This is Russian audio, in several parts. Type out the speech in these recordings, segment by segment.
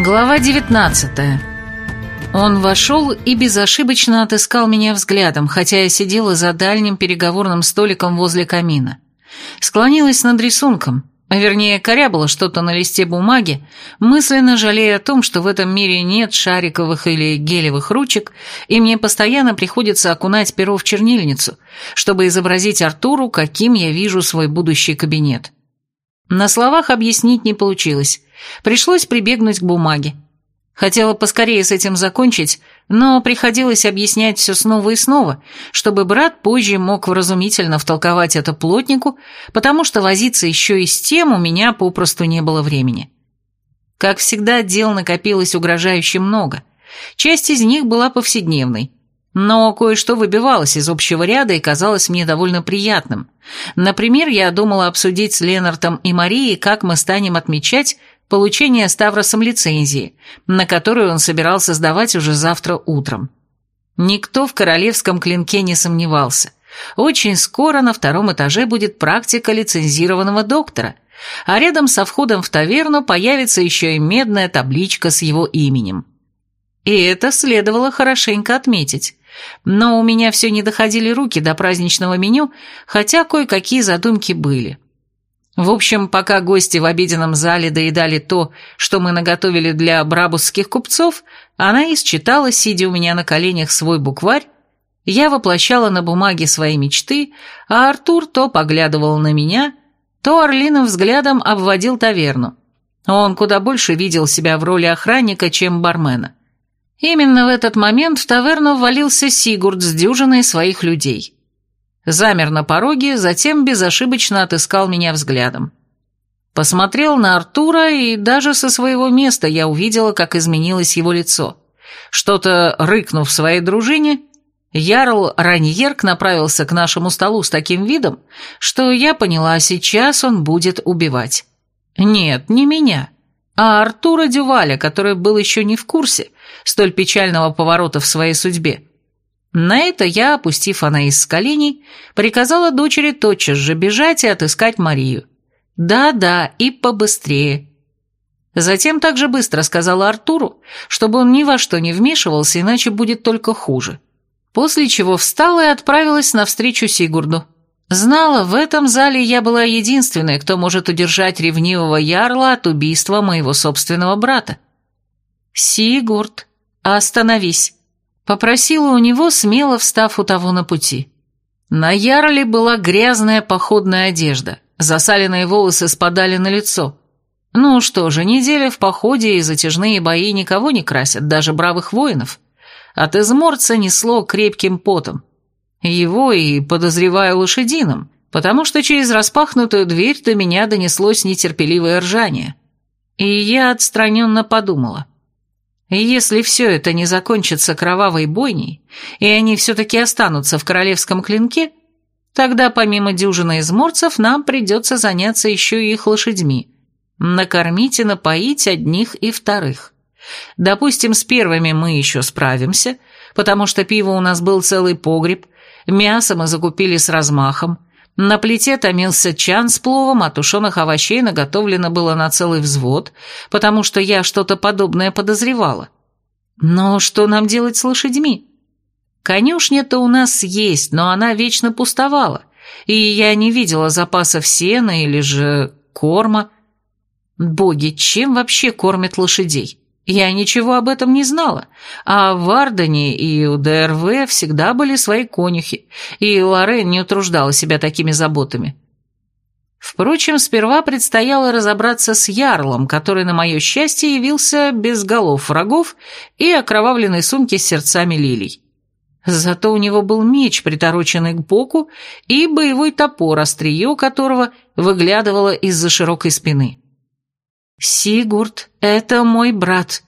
Глава 19 Он вошел и безошибочно отыскал меня взглядом, хотя я сидела за дальним переговорным столиком возле камина. Склонилась над рисунком, вернее, корябала что-то на листе бумаги, мысленно жалея о том, что в этом мире нет шариковых или гелевых ручек, и мне постоянно приходится окунать перо в чернильницу, чтобы изобразить Артуру, каким я вижу свой будущий кабинет. На словах объяснить не получилось. Пришлось прибегнуть к бумаге. Хотела поскорее с этим закончить, но приходилось объяснять все снова и снова, чтобы брат позже мог вразумительно втолковать это плотнику, потому что возиться еще и с тем у меня попросту не было времени. Как всегда, дел накопилось угрожающе много. Часть из них была повседневной, но кое-что выбивалось из общего ряда и казалось мне довольно приятным. Например, я думала обсудить с Ленартом и Марией, как мы станем отмечать получение Ставросом лицензии, на которую он собирался сдавать уже завтра утром. Никто в королевском клинке не сомневался. Очень скоро на втором этаже будет практика лицензированного доктора, а рядом со входом в таверну появится еще и медная табличка с его именем. И это следовало хорошенько отметить. Но у меня все не доходили руки до праздничного меню, хотя кое-какие задумки были. В общем, пока гости в обеденном зале доедали то, что мы наготовили для брабусских купцов, она исчитала, сидя у меня на коленях, свой букварь, я воплощала на бумаге свои мечты, а Артур то поглядывал на меня, то орлиным взглядом обводил таверну. Он куда больше видел себя в роли охранника, чем бармена. Именно в этот момент в таверну ввалился Сигурд с дюжиной своих людей замер на пороге, затем безошибочно отыскал меня взглядом. Посмотрел на Артура, и даже со своего места я увидела, как изменилось его лицо. Что-то рыкнув своей дружине, Ярл Раньерк направился к нашему столу с таким видом, что я поняла, сейчас он будет убивать. Нет, не меня, а Артура Дюваля, который был еще не в курсе столь печального поворота в своей судьбе. На это я, опустив Анаис с коленей, приказала дочери тотчас же бежать и отыскать Марию. Да-да, и побыстрее. Затем также быстро сказала Артуру, чтобы он ни во что не вмешивался, иначе будет только хуже. После чего встала и отправилась навстречу Сигурду. Знала, в этом зале я была единственной, кто может удержать ревнивого ярла от убийства моего собственного брата. «Сигурд, остановись!» Попросила у него, смело встав у того на пути. На Ярле была грязная походная одежда, засаленные волосы спадали на лицо. Ну что же, неделя в походе и затяжные бои никого не красят, даже бравых воинов. От изморца несло крепким потом. Его и, подозреваю, лошадиным, потому что через распахнутую дверь до меня донеслось нетерпеливое ржание. И я отстраненно подумала – если все это не закончится кровавой бойней, и они все-таки останутся в королевском клинке, тогда помимо дюжины изморцев нам придется заняться еще и их лошадьми, накормить и напоить одних и вторых. Допустим, с первыми мы еще справимся, потому что пиво у нас был целый погреб, мясо мы закупили с размахом, на плите томился чан с пловом, а тушеных овощей наготовлено было на целый взвод, потому что я что-то подобное подозревала. Но что нам делать с лошадьми? Конюшня-то у нас есть, но она вечно пустовала, и я не видела запасов сена или же корма. Боги, чем вообще кормят лошадей? Я ничего об этом не знала, а в Ардене и у ДРВ всегда были свои конюхи, и Лорен не утруждала себя такими заботами. Впрочем, сперва предстояло разобраться с Ярлом, который, на мое счастье, явился без голов врагов и окровавленной сумки с сердцами лилий. Зато у него был меч, притороченный к боку, и боевой топор, острие которого выглядывало из-за широкой спины. «Сигурд, это мой брат», —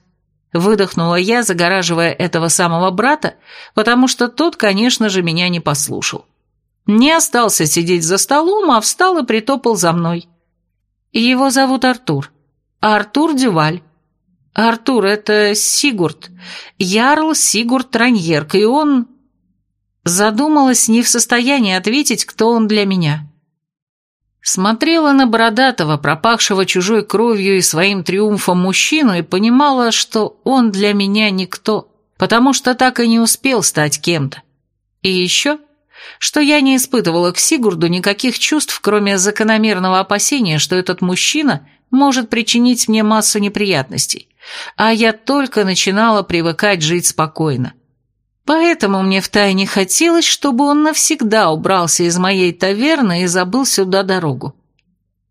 выдохнула я, загораживая этого самого брата, потому что тот, конечно же, меня не послушал. Не остался сидеть за столом, а встал и притопал за мной. Его зовут Артур. Артур Дюваль. Артур — это Сигурд. Ярл Сигурд Раньерк, и он... Задумалась не в состоянии ответить, кто он для меня. Смотрела на бородатого, пропахшего чужой кровью и своим триумфом мужчину и понимала, что он для меня никто, потому что так и не успел стать кем-то. И еще, что я не испытывала к Сигурду никаких чувств, кроме закономерного опасения, что этот мужчина может причинить мне массу неприятностей, а я только начинала привыкать жить спокойно. Поэтому мне втайне хотелось, чтобы он навсегда убрался из моей таверны и забыл сюда дорогу.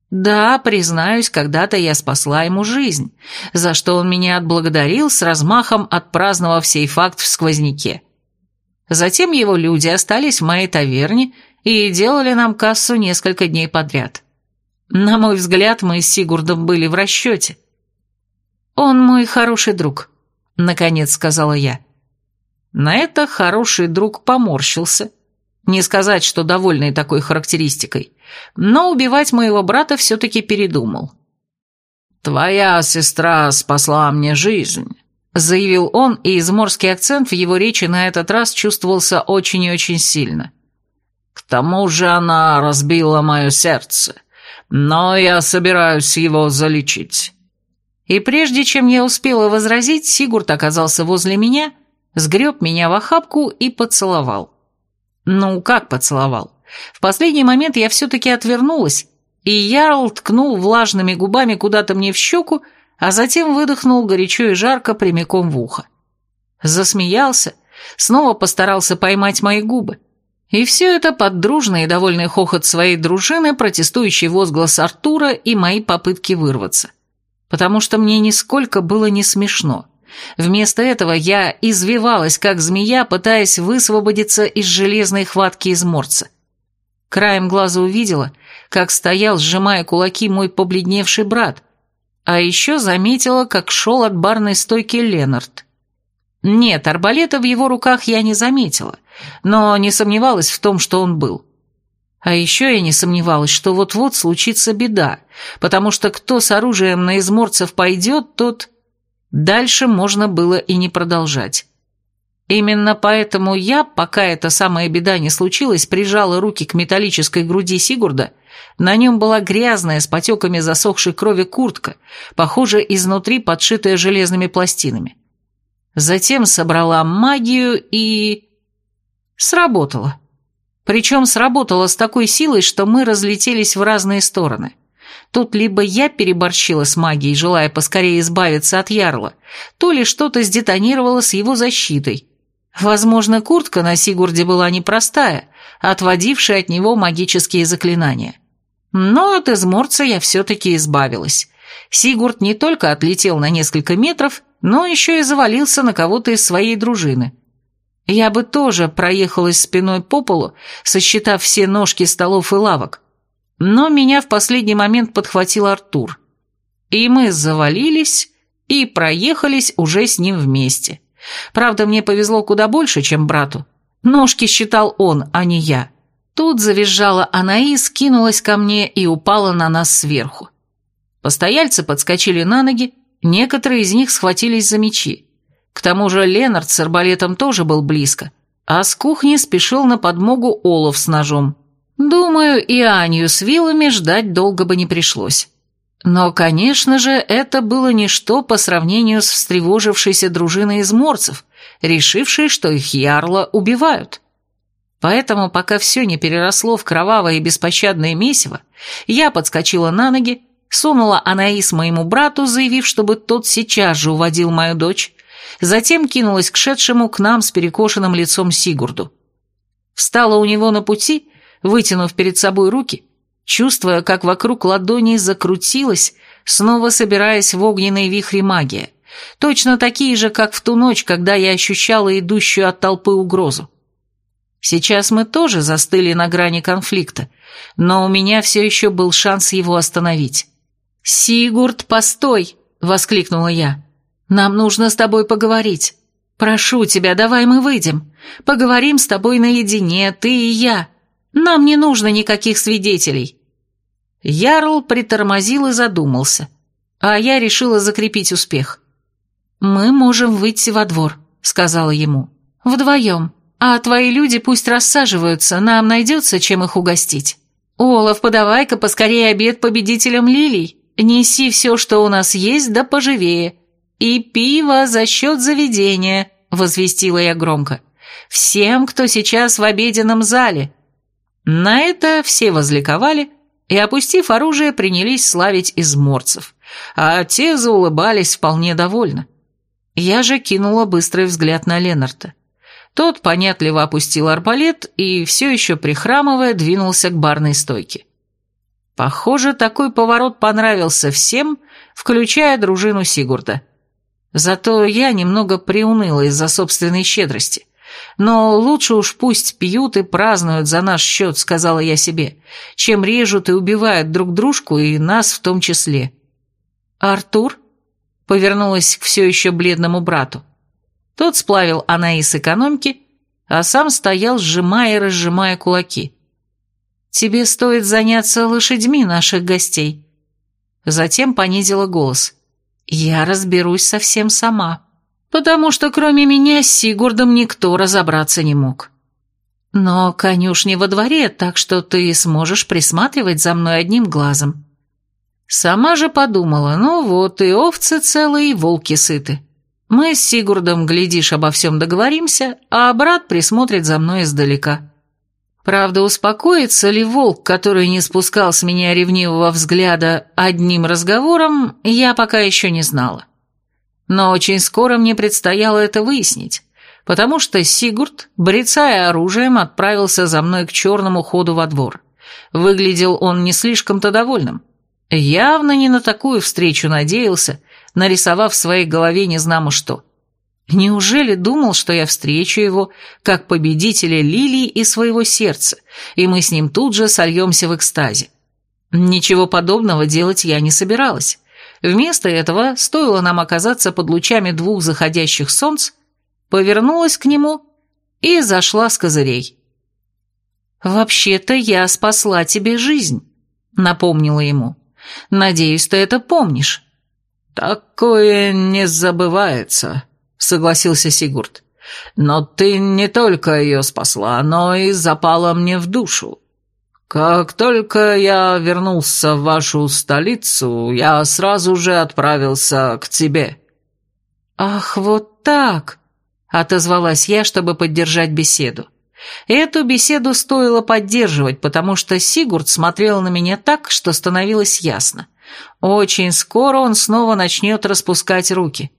Да, признаюсь, когда-то я спасла ему жизнь, за что он меня отблагодарил с размахом, отпраздновав сей факт в сквозняке. Затем его люди остались в моей таверне и делали нам кассу несколько дней подряд. На мой взгляд, мы с Сигурдом были в расчете. «Он мой хороший друг», — наконец сказала я. На это хороший друг поморщился. Не сказать, что довольный такой характеристикой, но убивать моего брата все-таки передумал. «Твоя сестра спасла мне жизнь», — заявил он, и изморский акцент в его речи на этот раз чувствовался очень и очень сильно. «К тому же она разбила мое сердце, но я собираюсь его залечить». И прежде чем я успела возразить, Сигурд оказался возле меня сгреб меня в охапку и поцеловал. Ну, как поцеловал? В последний момент я все-таки отвернулась, и Ярл ткнул влажными губами куда-то мне в щеку, а затем выдохнул горячо и жарко прямиком в ухо. Засмеялся, снова постарался поймать мои губы. И все это под дружный и довольный хохот своей дружины, протестующий возглас Артура и мои попытки вырваться. Потому что мне нисколько было не смешно. Вместо этого я извивалась, как змея, пытаясь высвободиться из железной хватки изморца. Краем глаза увидела, как стоял, сжимая кулаки, мой побледневший брат, а еще заметила, как шел от барной стойки Ленард. Нет, арбалета в его руках я не заметила, но не сомневалась в том, что он был. А еще я не сомневалась, что вот-вот случится беда, потому что кто с оружием на изморцев пойдет, тот Дальше можно было и не продолжать. Именно поэтому я, пока эта самая беда не случилась, прижала руки к металлической груди Сигурда. На нем была грязная, с потеками засохшей крови куртка, похоже, изнутри подшитая железными пластинами. Затем собрала магию и... Сработало. Причем сработало с такой силой, что мы разлетелись в разные стороны. Тут либо я переборщила с магией, желая поскорее избавиться от ярла, то ли что-то сдетонировало с его защитой. Возможно, куртка на Сигурде была непростая, отводившая от него магические заклинания. Но от изморца я все-таки избавилась. Сигурд не только отлетел на несколько метров, но еще и завалился на кого-то из своей дружины. Я бы тоже проехалась спиной по полу, сосчитав все ножки столов и лавок, но меня в последний момент подхватил Артур. И мы завалились и проехались уже с ним вместе. Правда, мне повезло куда больше, чем брату. Ножки считал он, а не я. Тут завизжала Анаис, кинулась ко мне и упала на нас сверху. Постояльцы подскочили на ноги, некоторые из них схватились за мечи. К тому же Ленард с арбалетом тоже был близко, а с кухни спешил на подмогу Олов с ножом. Думаю, и Анью с вилами ждать долго бы не пришлось. Но, конечно же, это было ничто по сравнению с встревожившейся дружиной изморцев, решившей, что их ярло убивают. Поэтому, пока все не переросло в кровавое и беспощадное месиво, я подскочила на ноги, сунула Анаис моему брату, заявив, чтобы тот сейчас же уводил мою дочь, затем кинулась к шедшему к нам с перекошенным лицом Сигурду. Встала у него на пути вытянув перед собой руки, чувствуя, как вокруг ладоней закрутилась, снова собираясь в огненные вихри магия, точно такие же, как в ту ночь, когда я ощущала идущую от толпы угрозу. Сейчас мы тоже застыли на грани конфликта, но у меня все еще был шанс его остановить. «Сигурд, постой!» — воскликнула я. «Нам нужно с тобой поговорить. Прошу тебя, давай мы выйдем. Поговорим с тобой наедине, ты и я. Нам не нужно никаких свидетелей». Ярл притормозил и задумался, а я решила закрепить успех. «Мы можем выйти во двор», — сказала ему. «Вдвоем. А твои люди пусть рассаживаются, нам найдется, чем их угостить». «Олаф, подавай-ка поскорее обед победителям лилий. Неси все, что у нас есть, да поживее. И пиво за счет заведения», — возвестила я громко. «Всем, кто сейчас в обеденном зале». На это все возликовали и, опустив оружие, принялись славить изморцев, а те заулыбались вполне довольно. Я же кинула быстрый взгляд на Ленарта. Тот понятливо опустил арбалет и, все еще прихрамывая, двинулся к барной стойке. Похоже, такой поворот понравился всем, включая дружину Сигурда. Зато я немного приуныла из-за собственной щедрости. Но лучше уж пусть пьют и празднуют за наш счет, сказала я себе, чем режут и убивают друг дружку и нас в том числе. «Артур?» — повернулась к все еще бледному брату. Тот сплавил Анаис экономки, а сам стоял, сжимая и разжимая кулаки. «Тебе стоит заняться лошадьми наших гостей». Затем понизила голос. «Я разберусь совсем сама» потому что кроме меня с Сигурдом никто разобраться не мог. Но конюшни во дворе, так что ты сможешь присматривать за мной одним глазом. Сама же подумала, ну вот, и овцы целые, и волки сыты. Мы с Сигурдом, глядишь, обо всем договоримся, а брат присмотрит за мной издалека. Правда, успокоится ли волк, который не спускал с меня ревнивого взгляда одним разговором, я пока еще не знала. Но очень скоро мне предстояло это выяснить, потому что Сигурд, брецая оружием, отправился за мной к черному ходу во двор. Выглядел он не слишком-то довольным. Явно не на такую встречу надеялся, нарисовав в своей голове незнамо что. Неужели думал, что я встречу его, как победителя лилии и своего сердца, и мы с ним тут же сольемся в экстазе? Ничего подобного делать я не собиралась. Вместо этого, стоило нам оказаться под лучами двух заходящих солнц, повернулась к нему и зашла с козырей. «Вообще-то я спасла тебе жизнь», — напомнила ему. «Надеюсь, ты это помнишь». «Такое не забывается», — согласился Сигурд. «Но ты не только ее спасла, но и запала мне в душу. «Как только я вернулся в вашу столицу, я сразу же отправился к тебе». «Ах, вот так!» — отозвалась я, чтобы поддержать беседу. Эту беседу стоило поддерживать, потому что Сигурд смотрел на меня так, что становилось ясно. Очень скоро он снова начнет распускать руки.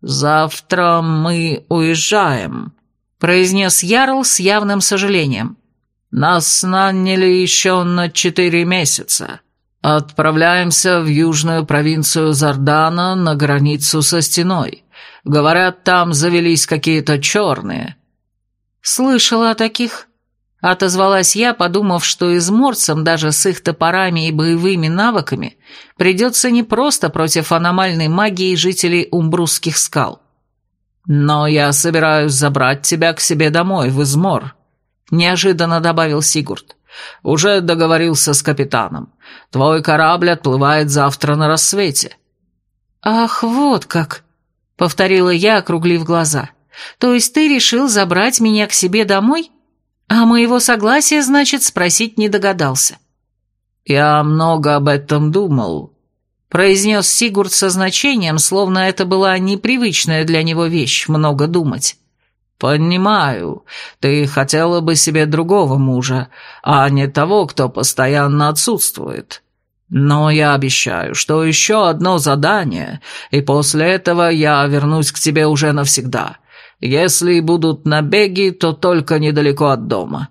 «Завтра мы уезжаем», — произнес Ярл с явным сожалением. Нас наняли еще на четыре месяца. Отправляемся в южную провинцию Зардана на границу со стеной. Говорят, там завелись какие-то черные». «Слышала о таких?» Отозвалась я, подумав, что изморцам даже с их топорами и боевыми навыками придется не просто против аномальной магии жителей умбрусских скал. «Но я собираюсь забрать тебя к себе домой, в Измор», неожиданно добавил Сигурд. «Уже договорился с капитаном. Твой корабль отплывает завтра на рассвете». «Ах, вот как!» — повторила я, округлив глаза. «То есть ты решил забрать меня к себе домой? А моего согласия, значит, спросить не догадался». «Я много об этом думал», — произнес Сигурд со значением, словно это была непривычная для него вещь — много думать. «Понимаю, ты хотела бы себе другого мужа, а не того, кто постоянно отсутствует. Но я обещаю, что еще одно задание, и после этого я вернусь к тебе уже навсегда. Если будут набеги, то только недалеко от дома».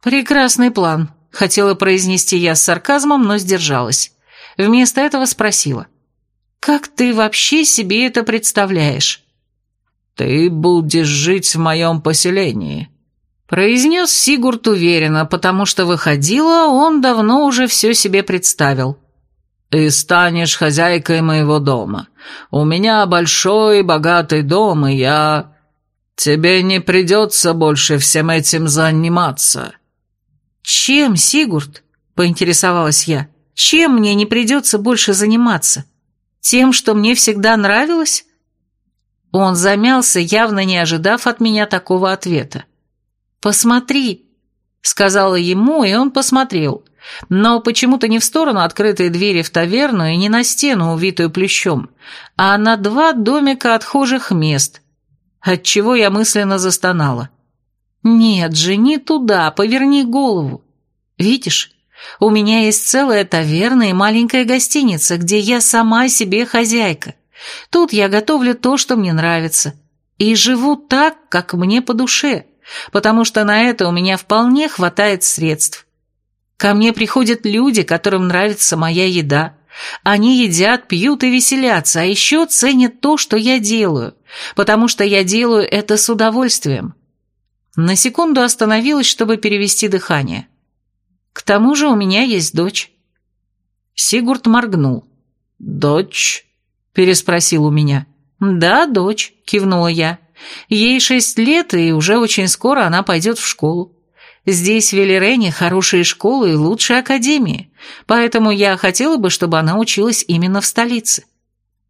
«Прекрасный план», — хотела произнести я с сарказмом, но сдержалась. Вместо этого спросила. «Как ты вообще себе это представляешь?» «Ты будешь жить в моем поселении», — произнес Сигурд уверенно, потому что выходило, он давно уже все себе представил. «И станешь хозяйкой моего дома. У меня большой богатый дом, и я... Тебе не придется больше всем этим заниматься». «Чем, Сигурд?» — поинтересовалась я. «Чем мне не придется больше заниматься? Тем, что мне всегда нравилось?» Он замялся, явно не ожидав от меня такого ответа. «Посмотри!» Сказала ему, и он посмотрел, но почему-то не в сторону открытой двери в таверну и не на стену, увитую плющом, а на два домика отхожих мест, отчего я мысленно застонала. «Нет же, не туда, поверни голову. Видишь, у меня есть целая таверна и маленькая гостиница, где я сама себе хозяйка. Тут я готовлю то, что мне нравится, и живу так, как мне по душе, потому что на это у меня вполне хватает средств. Ко мне приходят люди, которым нравится моя еда. Они едят, пьют и веселятся, а еще ценят то, что я делаю, потому что я делаю это с удовольствием. На секунду остановилась, чтобы перевести дыхание. К тому же у меня есть дочь. Сигурд моргнул. «Дочь?» – переспросил у меня. «Да, дочь», – кивнула я. «Ей шесть лет, и уже очень скоро она пойдет в школу. Здесь, в Велерене, хорошие школы и лучшие академии, поэтому я хотела бы, чтобы она училась именно в столице».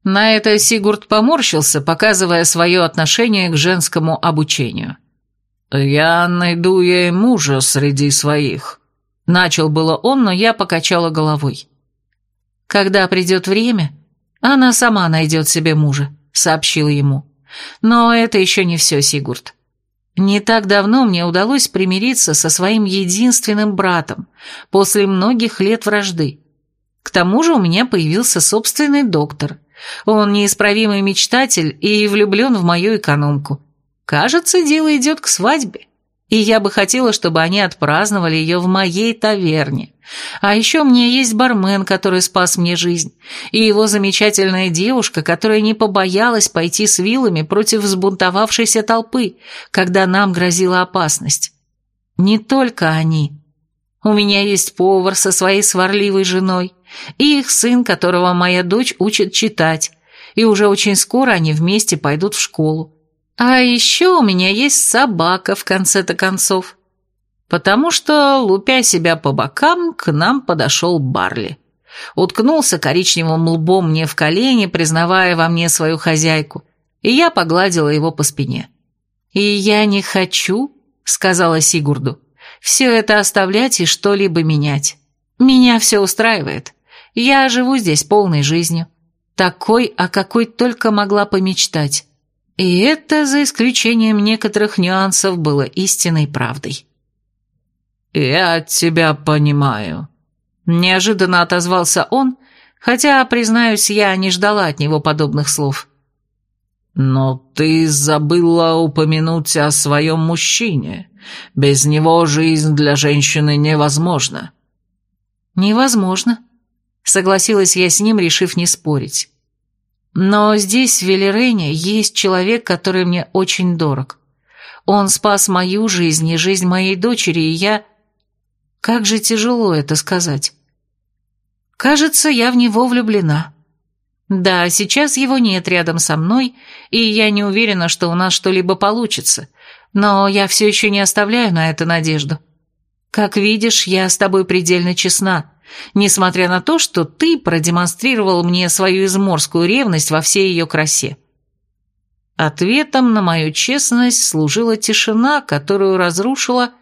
На это Сигурд поморщился, показывая свое отношение к женскому обучению. «Я найду ей мужа среди своих», — начал было он, но я покачала головой. «Когда придет время, она сама найдет себе мужа», — сообщил ему. «Но это еще не все, Сигурд. Не так давно мне удалось примириться со своим единственным братом после многих лет вражды. К тому же у меня появился собственный доктор. Он неисправимый мечтатель и влюблен в мою экономку. Кажется, дело идет к свадьбе и я бы хотела, чтобы они отпраздновали ее в моей таверне. А еще мне есть бармен, который спас мне жизнь, и его замечательная девушка, которая не побоялась пойти с вилами против взбунтовавшейся толпы, когда нам грозила опасность. Не только они. У меня есть повар со своей сварливой женой, и их сын, которого моя дочь учит читать, и уже очень скоро они вместе пойдут в школу. А еще у меня есть собака, в конце-то концов. Потому что, лупя себя по бокам, к нам подошел Барли. Уткнулся коричневым лбом мне в колени, признавая во мне свою хозяйку, и я погладила его по спине. «И я не хочу», — сказала Сигурду, — «все это оставлять и что-либо менять. Меня все устраивает. Я живу здесь полной жизнью, такой, о какой только могла помечтать». И это, за исключением некоторых нюансов, было истинной правдой. «Я тебя понимаю», — неожиданно отозвался он, хотя, признаюсь, я не ждала от него подобных слов. «Но ты забыла упомянуть о своем мужчине. Без него жизнь для женщины невозможна». «Невозможно», — согласилась я с ним, решив не спорить. Но здесь, в Велерене, есть человек, который мне очень дорог. Он спас мою жизнь и жизнь моей дочери, и я... Как же тяжело это сказать. Кажется, я в него влюблена. Да, сейчас его нет рядом со мной, и я не уверена, что у нас что-либо получится, но я все еще не оставляю на это надежду. Как видишь, я с тобой предельно честна несмотря на то, что ты продемонстрировал мне свою изморскую ревность во всей ее красе. Ответом на мою честность служила тишина, которую разрушила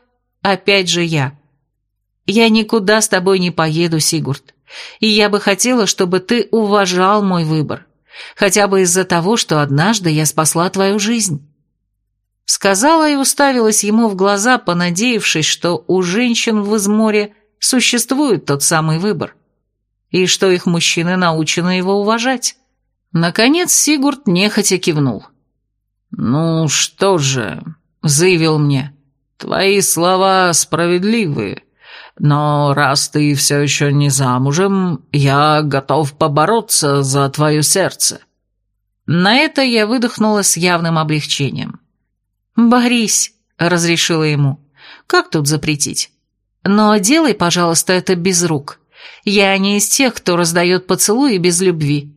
опять же я. Я никуда с тобой не поеду, Сигурд, и я бы хотела, чтобы ты уважал мой выбор, хотя бы из-за того, что однажды я спасла твою жизнь. Сказала и уставилась ему в глаза, понадеявшись, что у женщин в изморе существует тот самый выбор, и что их мужчины научены его уважать. Наконец Сигурд нехотя кивнул. «Ну что же», — заявил мне, — «твои слова справедливы, но раз ты все еще не замужем, я готов побороться за твое сердце». На это я выдохнула с явным облегчением. «Борись», — разрешила ему, — «как тут запретить?» Но делай, пожалуйста, это без рук. Я не из тех, кто раздает поцелуи без любви».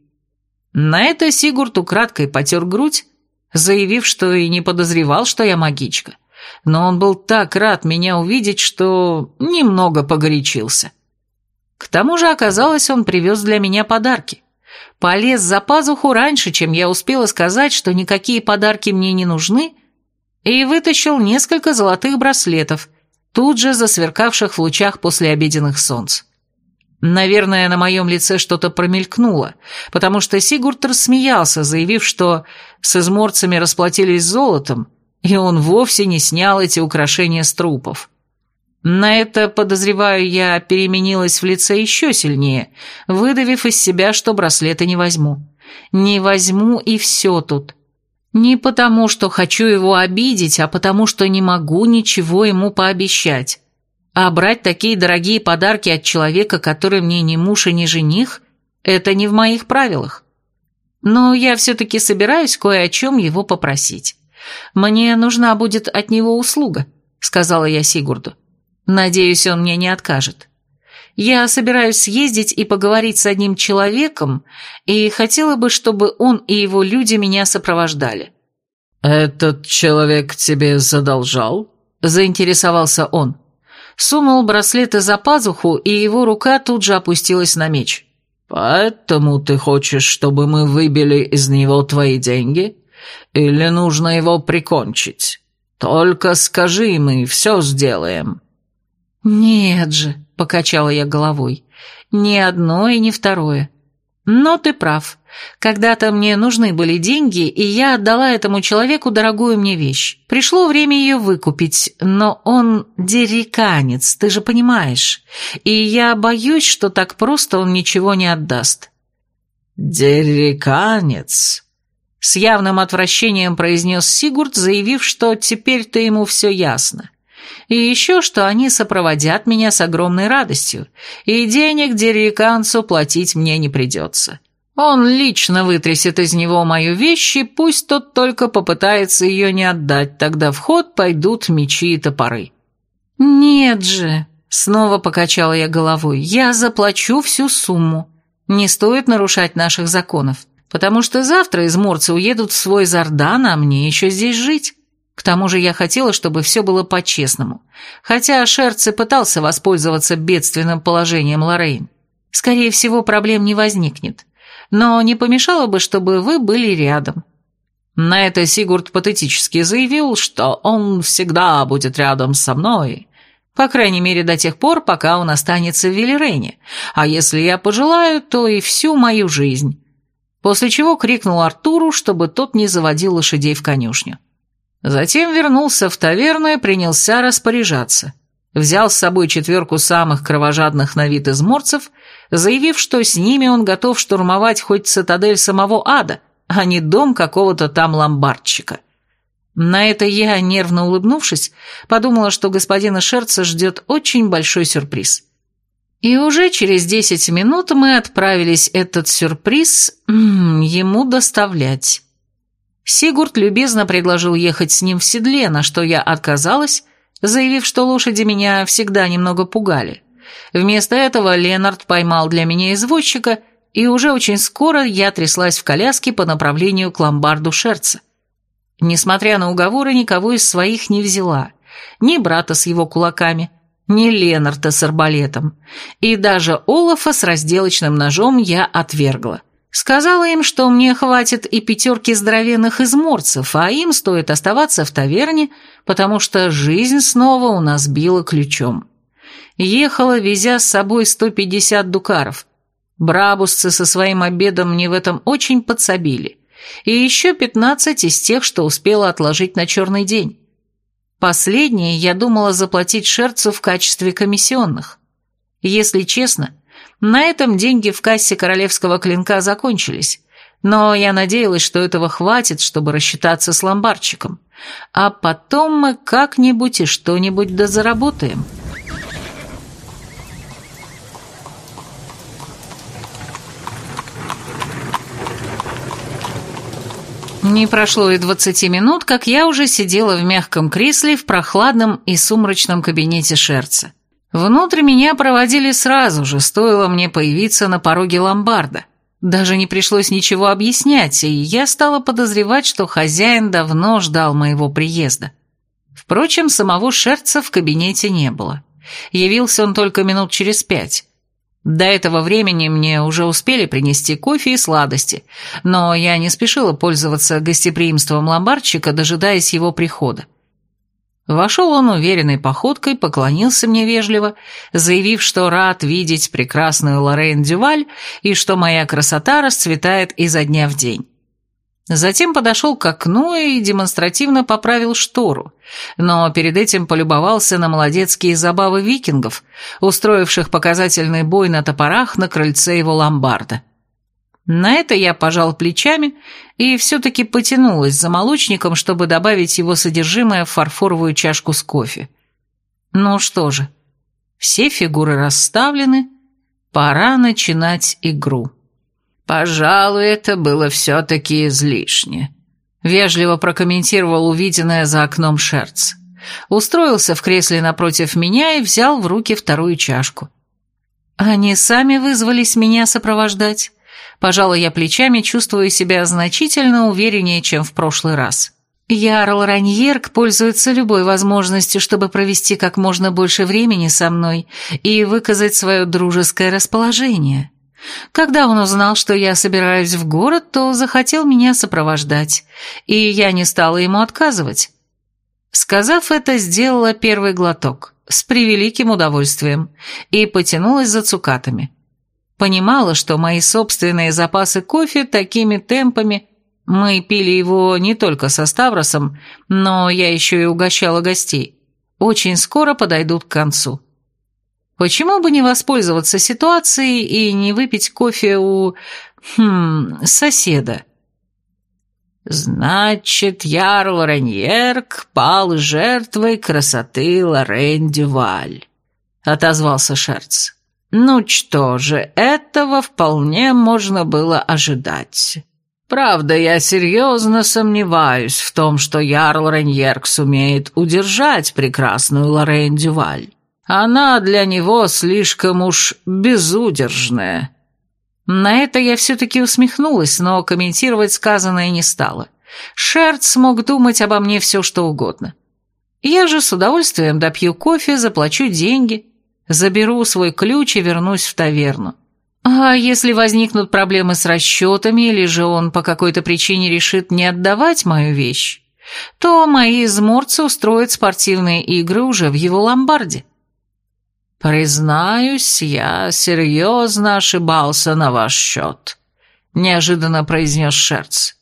На это Сигурд украдкой потер грудь, заявив, что и не подозревал, что я магичка. Но он был так рад меня увидеть, что немного погорячился. К тому же, оказалось, он привез для меня подарки. Полез за пазуху раньше, чем я успела сказать, что никакие подарки мне не нужны, и вытащил несколько золотых браслетов – тут же засверкавших в лучах после обеденных солнц. Наверное, на моем лице что-то промелькнуло, потому что Сигурд рассмеялся, заявив, что с изморцами расплатились золотом, и он вовсе не снял эти украшения с трупов. На это, подозреваю, я переменилась в лице еще сильнее, выдавив из себя, что браслеты не возьму. Не возьму и все тут. Не потому, что хочу его обидеть, а потому, что не могу ничего ему пообещать. А брать такие дорогие подарки от человека, который мне ни муж и ни жених, это не в моих правилах. Но я все-таки собираюсь кое о чем его попросить. Мне нужна будет от него услуга, сказала я Сигурду. Надеюсь, он мне не откажет. Я собираюсь съездить и поговорить с одним человеком, и хотела бы, чтобы он и его люди меня сопровождали». «Этот человек тебе задолжал?» – заинтересовался он. Сунул браслеты за пазуху, и его рука тут же опустилась на меч. «Поэтому ты хочешь, чтобы мы выбили из него твои деньги? Или нужно его прикончить? Только скажи, мы все сделаем». «Нет же», — покачала я головой, — «ни одно и ни второе. Но ты прав. Когда-то мне нужны были деньги, и я отдала этому человеку дорогую мне вещь. Пришло время ее выкупить, но он дереканец, ты же понимаешь. И я боюсь, что так просто он ничего не отдаст». «Дереканец», — с явным отвращением произнес Сигурд, заявив, что теперь-то ему все ясно. И еще, что они сопроводят меня с огромной радостью, и денег дереканцу платить мне не придется. Он лично вытрясет из него мою вещь, и пусть тот только попытается ее не отдать, тогда в ход пойдут мечи и топоры. «Нет же», — снова покачала я головой, — «я заплачу всю сумму. Не стоит нарушать наших законов, потому что завтра из Морца уедут в свой Зардан, а мне еще здесь жить». К тому же я хотела, чтобы все было по-честному. Хотя Шерц и пытался воспользоваться бедственным положением Лоррейн. Скорее всего, проблем не возникнет. Но не помешало бы, чтобы вы были рядом. На это Сигурд патетически заявил, что он всегда будет рядом со мной. По крайней мере, до тех пор, пока он останется в Велерене. А если я пожелаю, то и всю мою жизнь. После чего крикнул Артуру, чтобы тот не заводил лошадей в конюшню. Затем вернулся в таверну и принялся распоряжаться. Взял с собой четверку самых кровожадных на вид изморцев, заявив, что с ними он готов штурмовать хоть цитадель самого ада, а не дом какого-то там ломбардчика. На это я, нервно улыбнувшись, подумала, что господина Шерца ждет очень большой сюрприз. И уже через десять минут мы отправились этот сюрприз ему доставлять. Сигурд любезно предложил ехать с ним в седле, на что я отказалась, заявив, что лошади меня всегда немного пугали. Вместо этого Ленард поймал для меня извозчика, и уже очень скоро я тряслась в коляске по направлению к ломбарду Шерца. Несмотря на уговоры, никого из своих не взяла. Ни брата с его кулаками, ни Ленарта с арбалетом. И даже Олафа с разделочным ножом я отвергла. Сказала им, что мне хватит и пятерки здоровенных изморцев, а им стоит оставаться в таверне, потому что жизнь снова у нас била ключом. Ехала, везя с собой 150 дукаров. Брабусцы со своим обедом мне в этом очень подсобили. И еще 15 из тех, что успела отложить на черный день. Последнее я думала заплатить шерцу в качестве комиссионных. Если честно, на этом деньги в кассе королевского клинка закончились, но я надеялась, что этого хватит, чтобы рассчитаться с ломбарчиком. А потом мы как-нибудь и что-нибудь дозаработаем. Не прошло и двадцати минут, как я уже сидела в мягком кресле в прохладном и сумрачном кабинете Шерца. Внутрь меня проводили сразу же, стоило мне появиться на пороге ломбарда. Даже не пришлось ничего объяснять, и я стала подозревать, что хозяин давно ждал моего приезда. Впрочем, самого Шерца в кабинете не было. Явился он только минут через пять. До этого времени мне уже успели принести кофе и сладости, но я не спешила пользоваться гостеприимством ломбардчика, дожидаясь его прихода. Вошел он уверенной походкой, поклонился мне вежливо, заявив, что рад видеть прекрасную Лоррейн Дюваль и что моя красота расцветает изо дня в день. Затем подошел к окну и демонстративно поправил штору, но перед этим полюбовался на молодецкие забавы викингов, устроивших показательный бой на топорах на крыльце его ломбарда. На это я пожал плечами и все-таки потянулась за молочником, чтобы добавить его содержимое в фарфоровую чашку с кофе. Ну что же, все фигуры расставлены, пора начинать игру. «Пожалуй, это было все-таки излишне», — вежливо прокомментировал увиденное за окном Шерц. Устроился в кресле напротив меня и взял в руки вторую чашку. «Они сами вызвались меня сопровождать», Пожала я плечами, чувствуя себя значительно увереннее, чем в прошлый раз. Ярл Раньерк пользуется любой возможностью, чтобы провести как можно больше времени со мной и выказать свое дружеское расположение. Когда он узнал, что я собираюсь в город, то захотел меня сопровождать, и я не стала ему отказывать. Сказав это, сделала первый глоток, с превеликим удовольствием, и потянулась за цукатами. Понимала, что мои собственные запасы кофе такими темпами... Мы пили его не только со Ставросом, но я еще и угощала гостей. Очень скоро подойдут к концу. Почему бы не воспользоваться ситуацией и не выпить кофе у... Хм... соседа? «Значит, Ярл Раньерк пал жертвой красоты Лорен Дюваль», — отозвался Шерц. Ну что же, этого вполне можно было ожидать. Правда, я серьезно сомневаюсь в том, что Ярл Реньерк сумеет удержать прекрасную Лоррейн Дюваль. Она для него слишком уж безудержная. На это я все-таки усмехнулась, но комментировать сказанное не стала. Шерт смог думать обо мне все, что угодно. Я же с удовольствием допью кофе, заплачу деньги – Заберу свой ключ и вернусь в таверну. А если возникнут проблемы с расчетами, или же он по какой-то причине решит не отдавать мою вещь, то мои изморцы устроят спортивные игры уже в его ломбарде. «Признаюсь, я серьезно ошибался на ваш счет», — неожиданно произнес Шерц.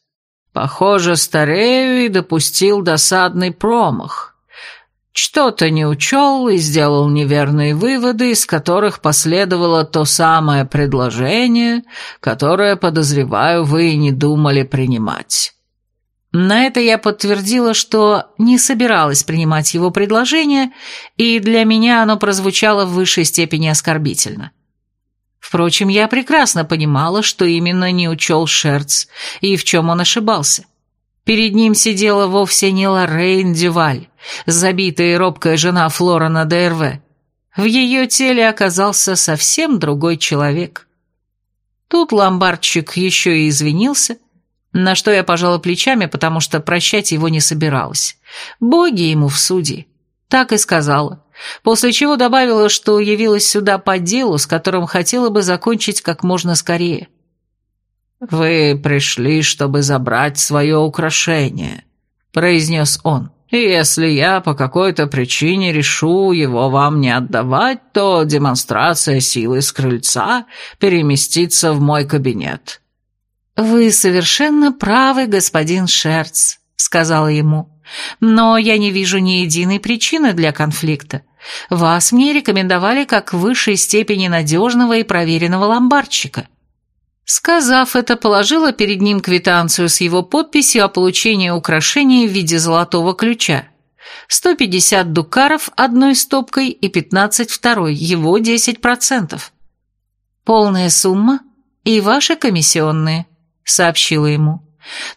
«Похоже, старею и допустил досадный промах. Что-то не учел и сделал неверные выводы, из которых последовало то самое предложение, которое, подозреваю, вы не думали принимать. На это я подтвердила, что не собиралась принимать его предложение, и для меня оно прозвучало в высшей степени оскорбительно. Впрочем, я прекрасно понимала, что именно не учел Шерц и в чем он ошибался. Перед ним сидела вовсе не Лоррейн Дюваль, забитая и робкая жена Флорана ДРВ. В ее теле оказался совсем другой человек. Тут ломбардчик еще и извинился, на что я пожала плечами, потому что прощать его не собиралась. Боги ему в суде. Так и сказала. После чего добавила, что явилась сюда по делу, с которым хотела бы закончить как можно скорее. «Вы пришли, чтобы забрать свое украшение», — произнес он. «И если я по какой-то причине решу его вам не отдавать, то демонстрация силы с крыльца переместится в мой кабинет». «Вы совершенно правы, господин Шерц», — сказала ему. «Но я не вижу ни единой причины для конфликта. Вас мне рекомендовали как высшей степени надежного и проверенного ломбардчика». Сказав это, положила перед ним квитанцию с его подписью о получении украшения в виде золотого ключа. 150 дукаров одной стопкой и 15 второй, его 10%. «Полная сумма и ваши комиссионные», — сообщила ему.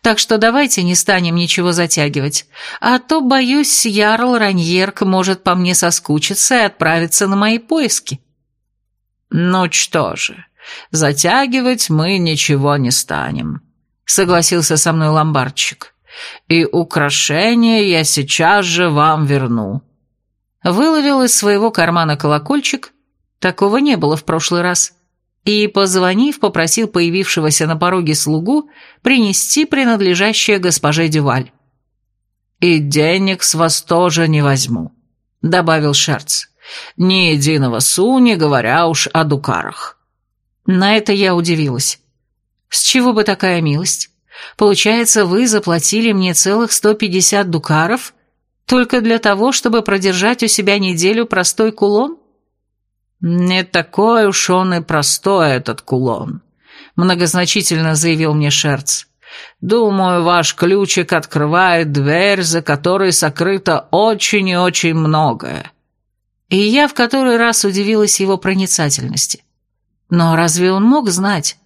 «Так что давайте не станем ничего затягивать, а то, боюсь, Ярл Раньерк может по мне соскучиться и отправиться на мои поиски». «Ну что же», Затягивать мы ничего не станем», — согласился со мной ломбардчик. «И украшение я сейчас же вам верну». Выловил из своего кармана колокольчик, такого не было в прошлый раз, и, позвонив, попросил появившегося на пороге слугу принести принадлежащее госпоже Дюваль. «И денег с вас тоже не возьму», — добавил Шерц. «Ни единого су, не говоря уж о дукарах». На это я удивилась. «С чего бы такая милость? Получается, вы заплатили мне целых сто пятьдесят дукаров только для того, чтобы продержать у себя неделю простой кулон?» «Не такой уж он и простой этот кулон», — многозначительно заявил мне Шерц. «Думаю, ваш ключик открывает дверь, за которой сокрыто очень и очень многое». И я в который раз удивилась его проницательности. Но разве он мог знать?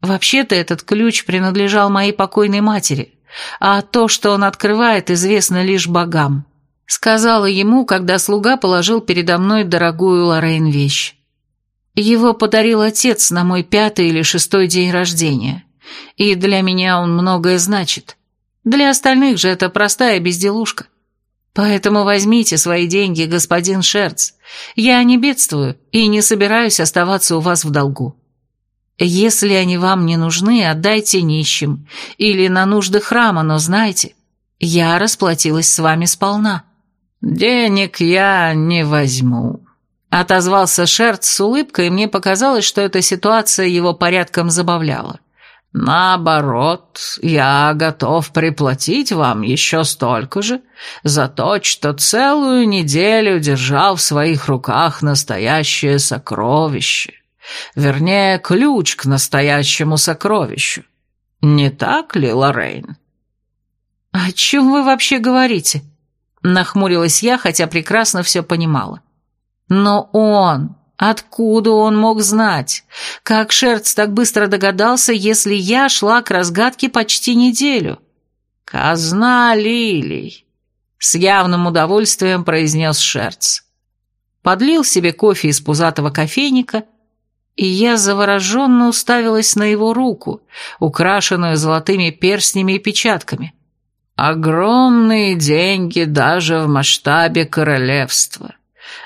Вообще-то этот ключ принадлежал моей покойной матери, а то, что он открывает, известно лишь богам. Сказала ему, когда слуга положил передо мной дорогую Лоррейн вещь. Его подарил отец на мой пятый или шестой день рождения, и для меня он многое значит. Для остальных же это простая безделушка. Поэтому возьмите свои деньги, господин Шерц. Я не бедствую и не собираюсь оставаться у вас в долгу. Если они вам не нужны, отдайте нищим или на нужды храма, но знайте, я расплатилась с вами сполна». «Денег я не возьму», — отозвался Шерц с улыбкой, и мне показалось, что эта ситуация его порядком забавляла. «Наоборот, я готов приплатить вам еще столько же за то, что целую неделю держал в своих руках настоящее сокровище, вернее, ключ к настоящему сокровищу. Не так ли, Лоррейн?» «О чем вы вообще говорите?» Нахмурилась я, хотя прекрасно все понимала. Но он... Откуда он мог знать? Как Шерц так быстро догадался, если я шла к разгадке почти неделю? «Казна лилий», — с явным удовольствием произнес Шерц. Подлил себе кофе из пузатого кофейника, и я завороженно уставилась на его руку, украшенную золотыми перстнями и печатками. Огромные деньги даже в масштабе королевства.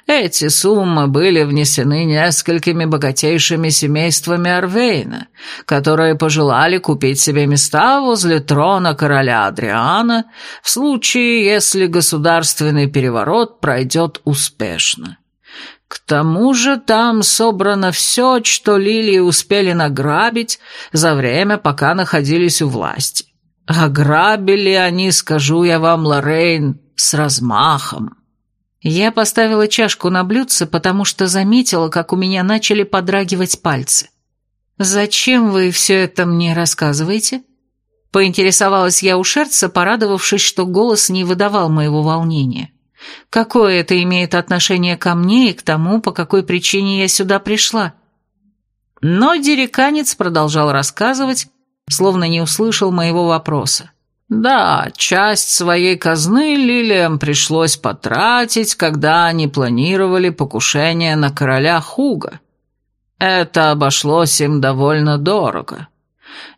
Эти суммы были внесены несколькими богатейшими семействами Арвейна, которые пожелали купить себе места возле трона короля Адриана в случае, если государственный переворот пройдет успешно. К тому же там собрано все, что Лилии успели награбить за время, пока находились у власти. Ограбили они, скажу я вам, Лоррейн, с размахом. Я поставила чашку на блюдце, потому что заметила, как у меня начали подрагивать пальцы. «Зачем вы все это мне рассказываете?» Поинтересовалась я у Шерца, порадовавшись, что голос не выдавал моего волнения. «Какое это имеет отношение ко мне и к тому, по какой причине я сюда пришла?» Но дереканец продолжал рассказывать, словно не услышал моего вопроса. «Да, часть своей казны Лилиям пришлось потратить, когда они планировали покушение на короля Хуга. Это обошлось им довольно дорого.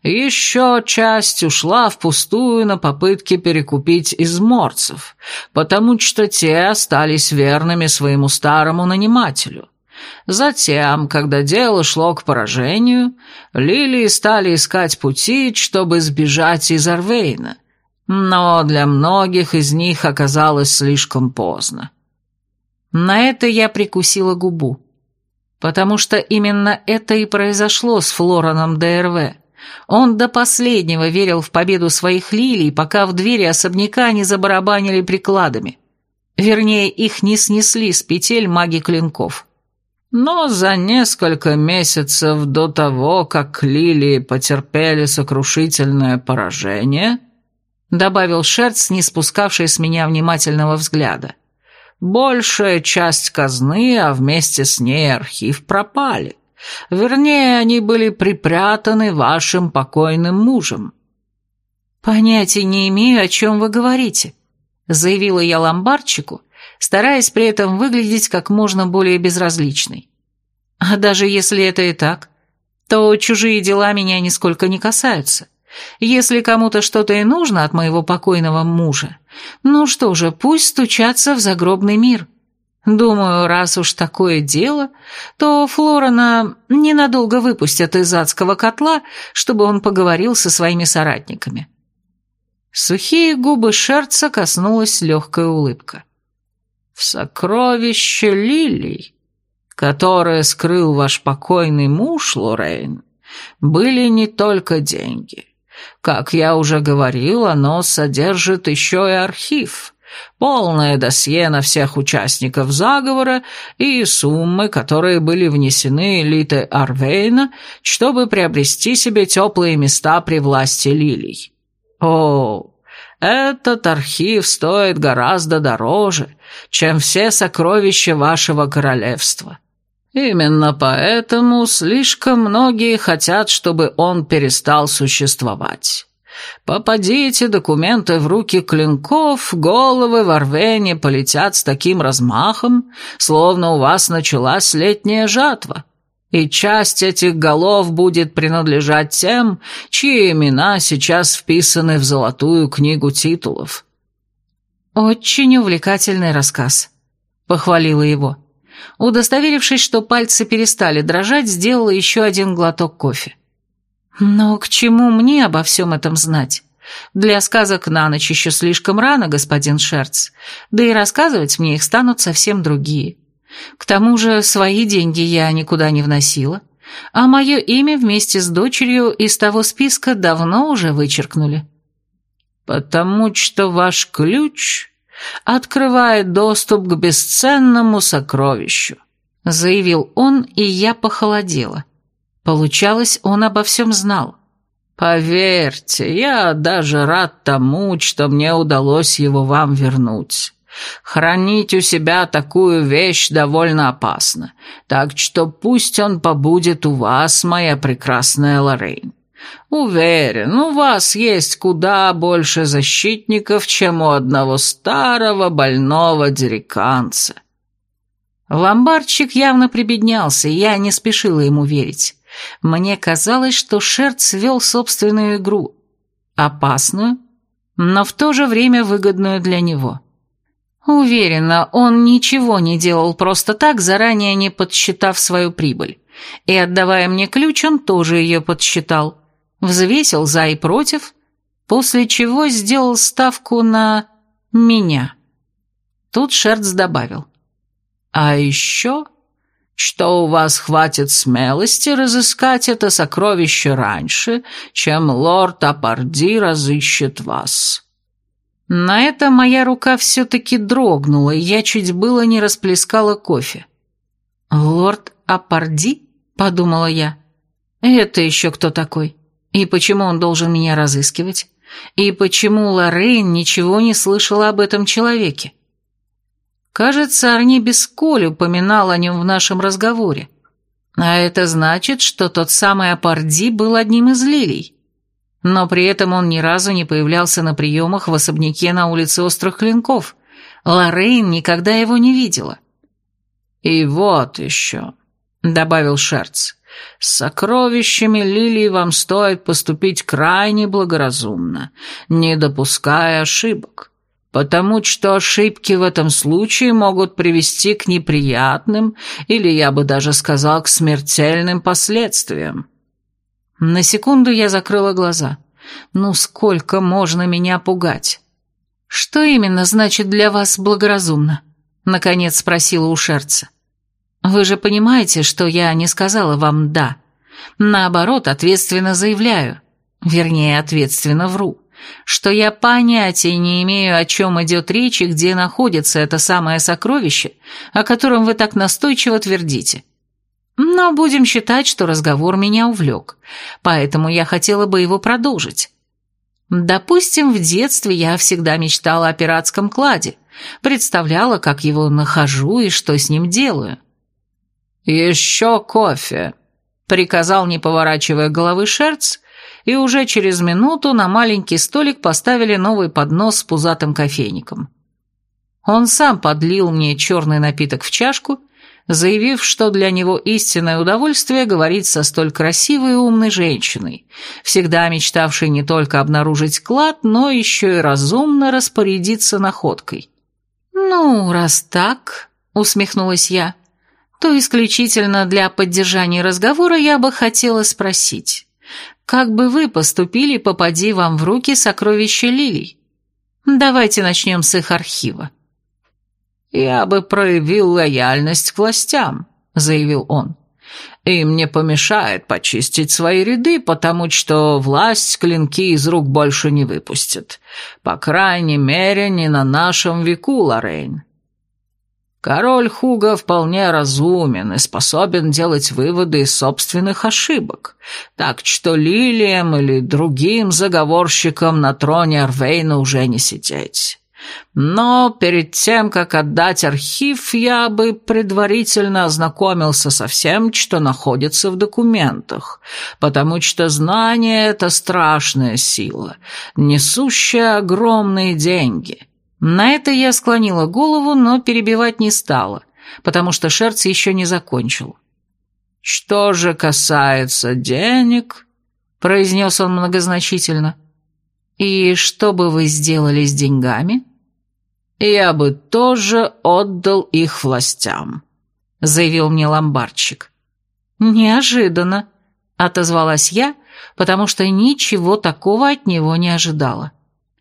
Еще часть ушла впустую на попытки перекупить изморцев, потому что те остались верными своему старому нанимателю». Затем, когда дело шло к поражению, лилии стали искать пути, чтобы сбежать из Арвейна, но для многих из них оказалось слишком поздно. На это я прикусила губу, потому что именно это и произошло с Флораном ДРВ. Он до последнего верил в победу своих лилий, пока в двери особняка не забарабанили прикладами. Вернее, их не снесли с петель маги клинков. Но за несколько месяцев до того, как лилии потерпели сокрушительное поражение, добавил Шерц, не спускавший с меня внимательного взгляда, большая часть казны, а вместе с ней архив пропали. Вернее, они были припрятаны вашим покойным мужем. «Понятия не имею, о чем вы говорите», — заявила я ломбардчику, стараясь при этом выглядеть как можно более безразличной. А даже если это и так, то чужие дела меня нисколько не касаются. Если кому-то что-то и нужно от моего покойного мужа, ну что же, пусть стучатся в загробный мир. Думаю, раз уж такое дело, то Флорена ненадолго выпустят из адского котла, чтобы он поговорил со своими соратниками. Сухие губы Шерца коснулась легкая улыбка. «В сокровище лилий, которое скрыл ваш покойный муж, Лоррейн, были не только деньги. Как я уже говорил, оно содержит еще и архив, полное досье на всех участников заговора и суммы, которые были внесены элитой Арвейна, чтобы приобрести себе теплые места при власти лилий. О, этот архив стоит гораздо дороже, чем все сокровища вашего королевства. Именно поэтому слишком многие хотят, чтобы он перестал существовать. Попадите документы в руки клинков, головы в Орвене полетят с таким размахом, словно у вас началась летняя жатва, и часть этих голов будет принадлежать тем, чьи имена сейчас вписаны в золотую книгу титулов. «Очень увлекательный рассказ», — похвалила его. Удостоверившись, что пальцы перестали дрожать, сделала еще один глоток кофе. «Но к чему мне обо всем этом знать? Для сказок на ночь еще слишком рано, господин Шерц, да и рассказывать мне их станут совсем другие. К тому же свои деньги я никуда не вносила, а мое имя вместе с дочерью из того списка давно уже вычеркнули». «Потому что ваш ключ открывает доступ к бесценному сокровищу», — заявил он, и я похолодела. Получалось, он обо всем знал. «Поверьте, я даже рад тому, что мне удалось его вам вернуть. Хранить у себя такую вещь довольно опасно, так что пусть он побудет у вас, моя прекрасная Лоррейн. Уверен, у вас есть куда больше защитников, чем у одного старого больного дереканца». Ломбардчик явно прибеднялся, и я не спешила ему верить. Мне казалось, что Шерц вел собственную игру. Опасную, но в то же время выгодную для него. Уверена, он ничего не делал просто так, заранее не подсчитав свою прибыль. И отдавая мне ключ, он тоже ее подсчитал взвесил за и против, после чего сделал ставку на меня. Тут Шерц добавил. «А еще, что у вас хватит смелости разыскать это сокровище раньше, чем лорд Апарди разыщет вас». На это моя рука все-таки дрогнула, и я чуть было не расплескала кофе. «Лорд Апарди?» — подумала я. «Это еще кто такой?» И почему он должен меня разыскивать? И почему Лоррейн ничего не слышала об этом человеке? Кажется, Арни Бесколь упоминал о нем в нашем разговоре. А это значит, что тот самый Апарди был одним из лилий. Но при этом он ни разу не появлялся на приемах в особняке на улице Острых Клинков. Лоррейн никогда его не видела. «И вот еще», — добавил Шерц, с сокровищами лилии вам стоит поступить крайне благоразумно, не допуская ошибок, потому что ошибки в этом случае могут привести к неприятным или, я бы даже сказал, к смертельным последствиям. На секунду я закрыла глаза. Ну сколько можно меня пугать? Что именно значит для вас благоразумно? Наконец спросила у Шерца. Вы же понимаете, что я не сказала вам «да». Наоборот, ответственно заявляю, вернее, ответственно вру, что я понятия не имею, о чем идет речь и где находится это самое сокровище, о котором вы так настойчиво твердите. Но будем считать, что разговор меня увлек, поэтому я хотела бы его продолжить. Допустим, в детстве я всегда мечтала о пиратском кладе, представляла, как его нахожу и что с ним делаю. «Еще кофе», — приказал, не поворачивая головы Шерц, и уже через минуту на маленький столик поставили новый поднос с пузатым кофейником. Он сам подлил мне черный напиток в чашку, заявив, что для него истинное удовольствие говорить со столь красивой и умной женщиной, всегда мечтавшей не только обнаружить клад, но еще и разумно распорядиться находкой. «Ну, раз так», — усмехнулась я, то исключительно для поддержания разговора я бы хотела спросить, Как бы вы поступили, попади вам в руки сокровища лилий? Давайте начнем с их архива. «Я бы проявил лояльность к властям», — заявил он. «Им не помешает почистить свои ряды, потому что власть клинки из рук больше не выпустит. По крайней мере, не на нашем веку, Лоррейн. Король Хуга вполне разумен и способен делать выводы из собственных ошибок, так что Лилиям или другим заговорщикам на троне Арвейна уже не сидеть. Но перед тем, как отдать архив, я бы предварительно ознакомился со всем, что находится в документах, потому что знание — это страшная сила, несущая огромные деньги». На это я склонила голову, но перебивать не стала, потому что Шерц еще не закончил. «Что же касается денег», — произнес он многозначительно, — «и что бы вы сделали с деньгами?» «Я бы тоже отдал их властям», — заявил мне ломбардчик. «Неожиданно», — отозвалась я, потому что ничего такого от него не ожидала.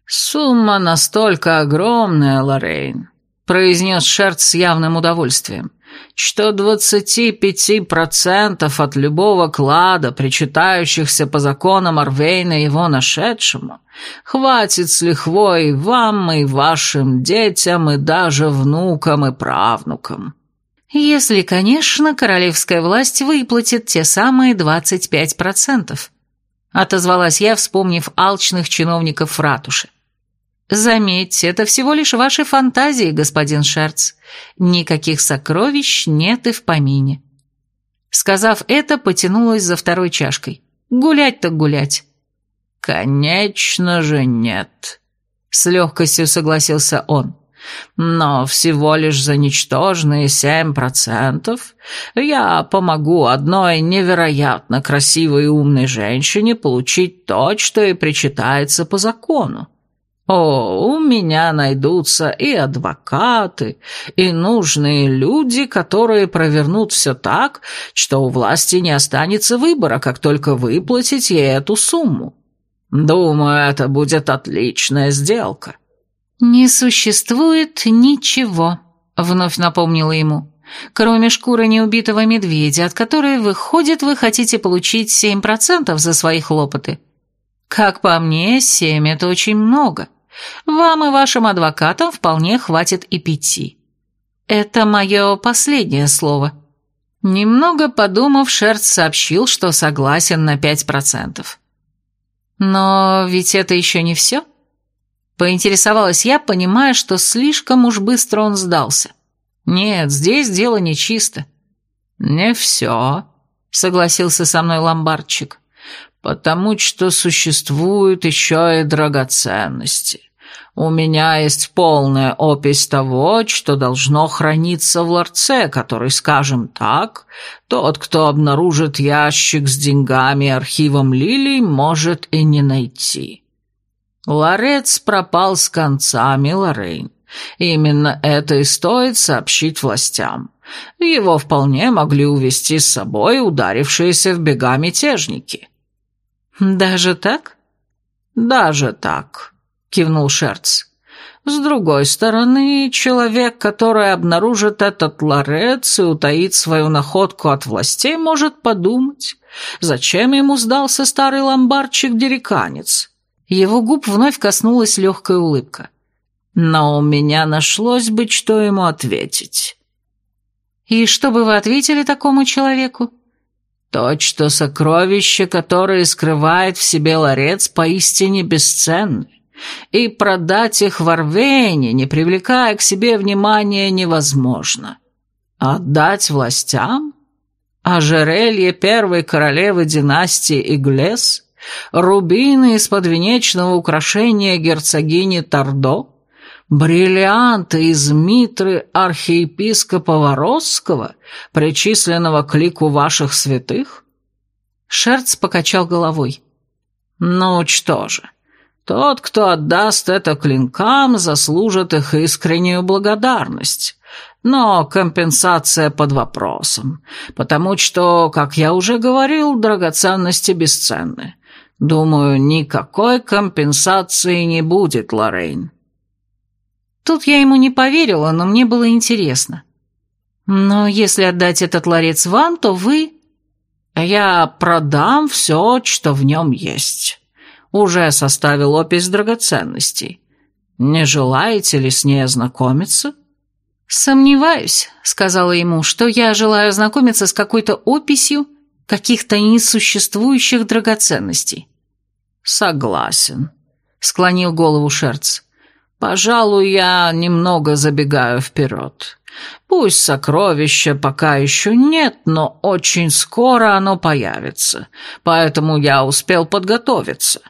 «Сумма настолько огромная, Лоррейн», — произнес Шерт с явным удовольствием, «что двадцати пяти процентов от любого клада, причитающихся по законам Арвейна его нашедшему, хватит с лихвой вам и вашим детям, и даже внукам и правнукам». «Если, конечно, королевская власть выплатит те самые двадцать пять процентов», — отозвалась я, вспомнив алчных чиновников в ратуше. Заметьте, это всего лишь ваши фантазии, господин Шерц. Никаких сокровищ нет и в помине. Сказав это, потянулась за второй чашкой. Гулять так гулять. «Конечно же нет», — с легкостью согласился он. «Но всего лишь за ничтожные семь процентов я помогу одной невероятно красивой и умной женщине получить то, что и причитается по закону. О, у меня найдутся и адвокаты, и нужные люди, которые провернут все так, что у власти не останется выбора, как только выплатить ей эту сумму. Думаю, это будет отличная сделка». «Не существует ничего», — вновь напомнила ему, «кроме шкуры неубитого медведя, от которой, выходит, вы хотите получить семь процентов за свои хлопоты. Как по мне, семь — это очень много». Вам и вашим адвокатам вполне хватит и пяти. Это мое последнее слово». Немного подумав, Шерц сообщил, что согласен на пять процентов. «Но ведь это еще не все?» Поинтересовалась я, понимая, что слишком уж быстро он сдался. «Нет, здесь дело нечисто». «Не все», — согласился со мной ломбардчик, «потому что существуют еще и драгоценности. У меня есть полная опись того, что должно храниться в ларце, который, скажем так, тот, кто обнаружит ящик с деньгами и архивом лилий, может и не найти. Ларец пропал с концами, Лоррейн. Именно это и стоит сообщить властям. Его вполне могли увести с собой ударившиеся в бега мятежники. «Даже так?» «Даже так». — кивнул Шерц. «С другой стороны, человек, который обнаружит этот ларец и утаит свою находку от властей, может подумать, зачем ему сдался старый ломбардчик-дереканец». Его губ вновь коснулась легкая улыбка. «Но у меня нашлось бы, что ему ответить». «И что бы вы ответили такому человеку?» «То, что сокровище, которое скрывает в себе ларец, поистине бесценны и продать их в Арвене, не привлекая к себе внимания, невозможно. Отдать властям? Ожерелье первой королевы династии Иглес? Рубины из подвенечного украшения герцогини Тордо? Бриллианты из митры архиепископа Воросского, причисленного к лику ваших святых? Шерц покачал головой. Ну что же, тот, кто отдаст это клинкам, заслужит их искреннюю благодарность. Но компенсация под вопросом, потому что, как я уже говорил, драгоценности бесценны. Думаю, никакой компенсации не будет, Лоррейн». Тут я ему не поверила, но мне было интересно. «Но если отдать этот ларец вам, то вы...» «Я продам все, что в нем есть. Уже составил опись драгоценностей. Не желаете ли с ней ознакомиться?» «Сомневаюсь», — сказала ему, — «что я желаю ознакомиться с какой-то описью каких-то несуществующих драгоценностей». «Согласен», — склонил голову Шерц. «Пожалуй, я немного забегаю вперед. Пусть сокровища пока еще нет, но очень скоро оно появится, поэтому я успел подготовиться».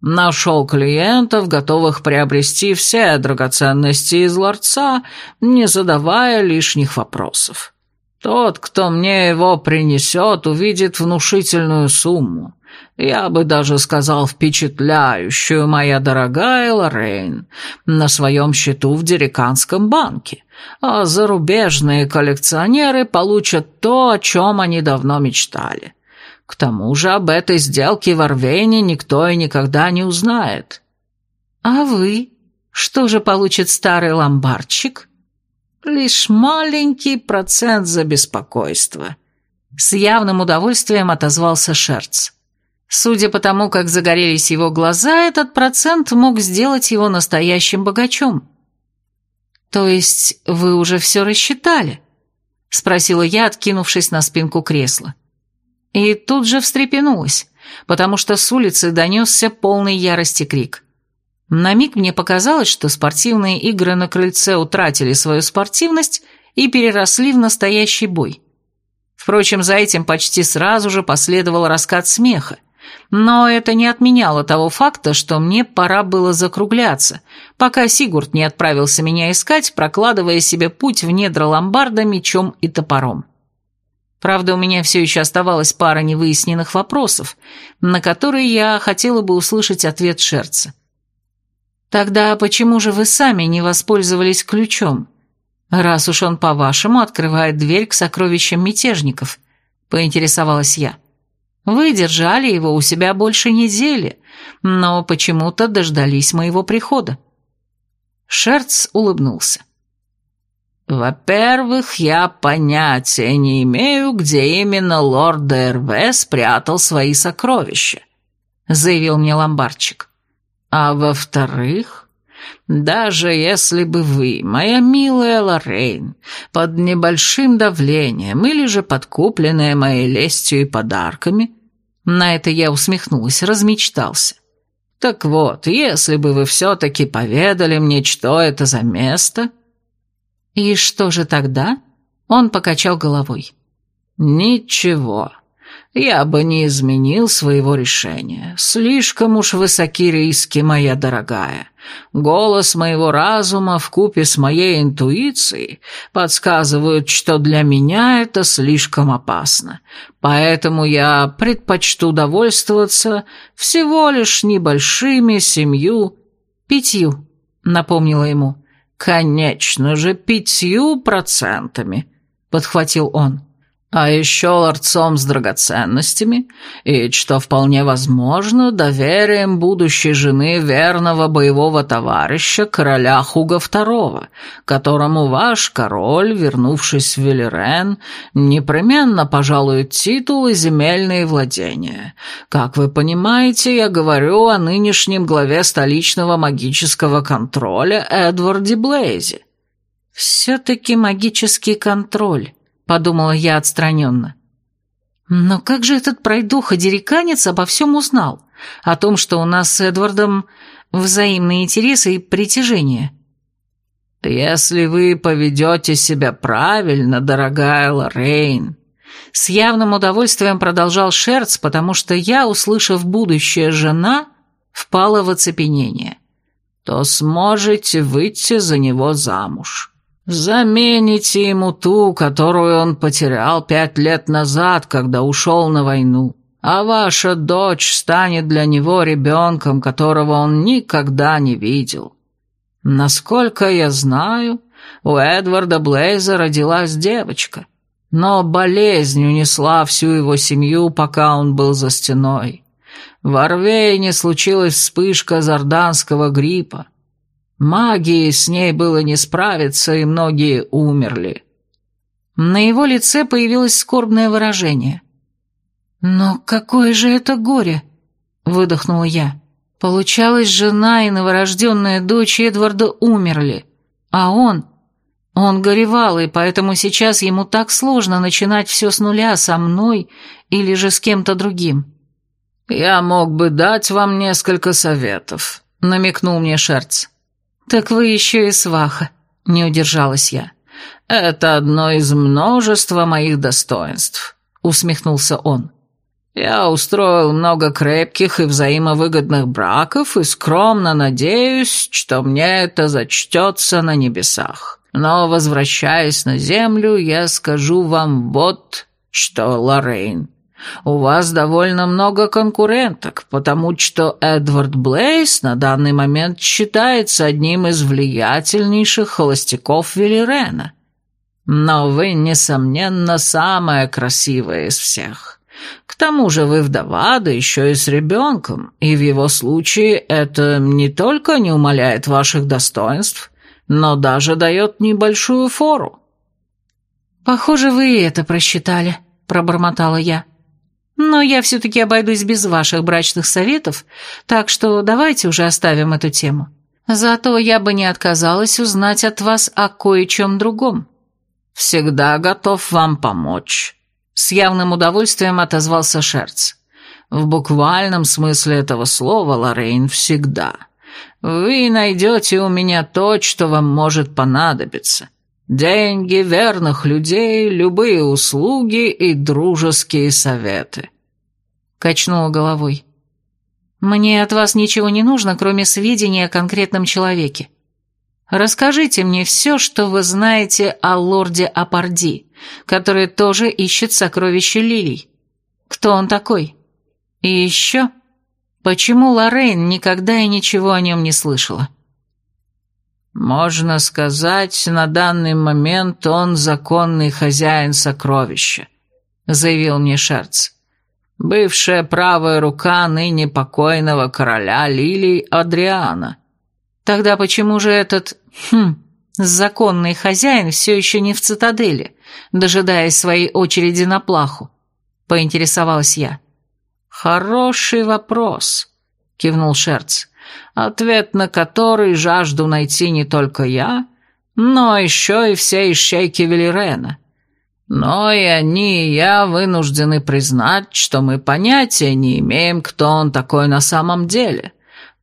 Нашел клиентов, готовых приобрести все драгоценности из ларца, не задавая лишних вопросов. Тот, кто мне его принесет, увидит внушительную сумму. Я бы даже сказал впечатляющую, моя дорогая Лоррейн, на своем счету в Дериканском банке. А зарубежные коллекционеры получат то, о чем они давно мечтали. К тому же об этой сделке в Орвене никто и никогда не узнает. А вы? Что же получит старый ломбардчик? Лишь маленький процент за беспокойство. С явным удовольствием отозвался Шерц. Судя по тому, как загорелись его глаза, этот процент мог сделать его настоящим богачом. «То есть вы уже все рассчитали?» — спросила я, откинувшись на спинку кресла. И тут же встрепенулась, потому что с улицы донесся полный ярости крик. На миг мне показалось, что спортивные игры на крыльце утратили свою спортивность и переросли в настоящий бой. Впрочем, за этим почти сразу же последовал раскат смеха, но это не отменяло того факта, что мне пора было закругляться, пока Сигурд не отправился меня искать, прокладывая себе путь в недра ломбарда мечом и топором. Правда, у меня все еще оставалась пара невыясненных вопросов, на которые я хотела бы услышать ответ Шерца. «Тогда почему же вы сами не воспользовались ключом, раз уж он, по-вашему, открывает дверь к сокровищам мятежников?» — поинтересовалась я. «Вы держали его у себя больше недели, но почему-то дождались моего прихода». Шерц улыбнулся. «Во-первых, я понятия не имею, где именно лорд ДРВ спрятал свои сокровища», — заявил мне ломбардчик. «А во-вторых, даже если бы вы, моя милая Лоррейн, под небольшим давлением или же подкупленная моей лестью и подарками...» На это я усмехнулась, размечтался. «Так вот, если бы вы все-таки поведали мне, что это за место...» «И что же тогда?» Он покачал головой. «Ничего. Я бы не изменил своего решения. Слишком уж высоки риски, моя дорогая. Голос моего разума вкупе с моей интуицией подсказывают, что для меня это слишком опасно. Поэтому я предпочту довольствоваться всего лишь небольшими семью, пятью», — напомнила ему. «Конечно же, пятью процентами», — подхватил он. «А еще ларцом с драгоценностями, и, что вполне возможно, доверием будущей жены верного боевого товарища короля Хуга II, которому ваш король, вернувшись в Велерен, непременно пожалует титул и земельные владения. Как вы понимаете, я говорю о нынешнем главе столичного магического контроля Эдварде Блейзе». «Все-таки магический контроль» подумала я отстраненно. Но как же этот пройдоха-дереканец обо всем узнал? О том, что у нас с Эдвардом взаимные интересы и притяжение. «Если вы поведете себя правильно, дорогая Лоррейн», с явным удовольствием продолжал Шерц, потому что я, услышав «будущая жена», впала в оцепенение, то сможете выйти за него замуж. Замените ему ту, которую он потерял пять лет назад, когда ушел на войну. А ваша дочь станет для него ребенком, которого он никогда не видел. Насколько я знаю, у Эдварда Блейза родилась девочка, но болезнь унесла всю его семью, пока он был за стеной. В Орвейне случилась вспышка зарданского гриппа. Магии с ней было не справиться, и многие умерли. На его лице появилось скорбное выражение. «Но какое же это горе!» — выдохнула я. «Получалось, жена и новорожденная дочь Эдварда умерли, а он...» Он горевал, и поэтому сейчас ему так сложно начинать все с нуля со мной или же с кем-то другим. «Я мог бы дать вам несколько советов», — намекнул мне Шерц. «Так вы еще и сваха», — не удержалась я. «Это одно из множества моих достоинств», — усмехнулся он. «Я устроил много крепких и взаимовыгодных браков и скромно надеюсь, что мне это зачтется на небесах. Но, возвращаясь на землю, я скажу вам вот что, Лоррейн. У вас довольно много конкуренток, потому что Эдвард Блейс на данный момент считается одним из влиятельнейших холостяков Велирена. Но вы, несомненно, самая красивая из всех. К тому же вы вдова, да еще и с ребенком, и в его случае это не только не умаляет ваших достоинств, но даже дает небольшую фору». «Похоже, вы это просчитали», — пробормотала я. «Но я все-таки обойдусь без ваших брачных советов, так что давайте уже оставим эту тему. Зато я бы не отказалась узнать от вас о кое-чем другом». «Всегда готов вам помочь», — с явным удовольствием отозвался Шерц. «В буквальном смысле этого слова, Лоррейн, всегда». Вы найдете у меня то, что вам может понадобиться. Деньги, верных людей, любые услуги и дружеские советы». Качнула головой. «Мне от вас ничего не нужно, кроме сведений о конкретном человеке. Расскажите мне все, что вы знаете о лорде Апарди, который тоже ищет сокровища лилий. Кто он такой? И еще...» Почему Лоррейн никогда и ничего о нем не слышала? «Можно сказать, на данный момент он законный хозяин сокровища», — заявил мне Шерц. «Бывшая правая рука ныне покойного короля Лилий Адриана». «Тогда почему же этот, хм, законный хозяин все еще не в цитадели, дожидаясь своей очереди на плаху?» — поинтересовалась я. «Хороший вопрос», — кивнул Шерц, «ответ на который жажду найти не только я, но еще и все ищейки Велирена. Но и они, и я вынуждены признать, что мы понятия не имеем, кто он такой на самом деле,